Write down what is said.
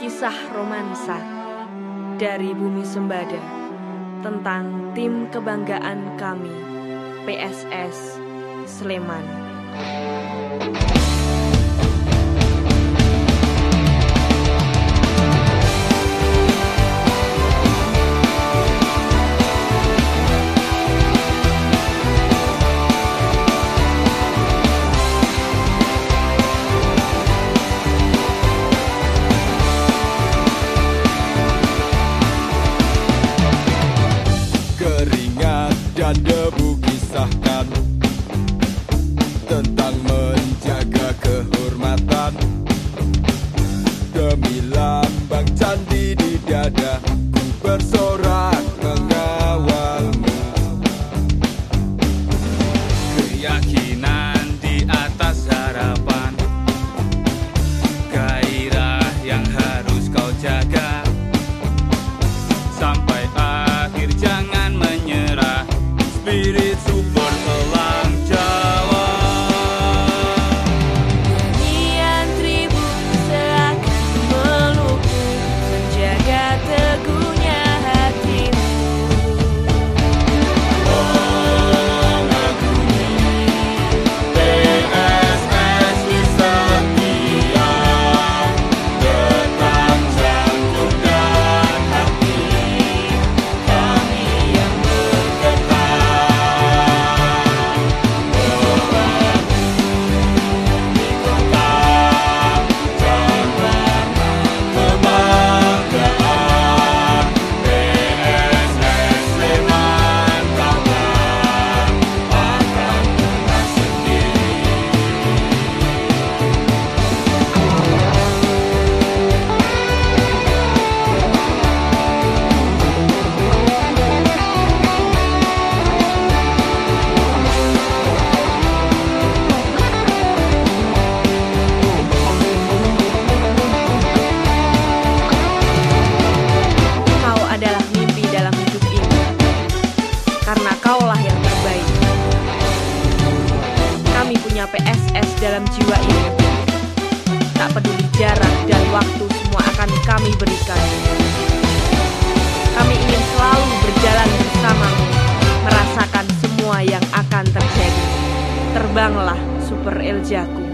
kisah romansa dari Bumi Sembada tentang tim kebanggaan kami, PSS Sleman. Bersorak mengawalmu Keyakinan di atas harapan. Gairah yang harus kau jaga. Sampai akhir jangan menyerah. Spirit punya PSS dalam jiwa ini. Tak peduli jarak dan waktu, semua akan kami berikan. Kami ingin selalu berjalan bersamamu, merasakan semua yang akan terjadi. Terbanglah Super Eljaku.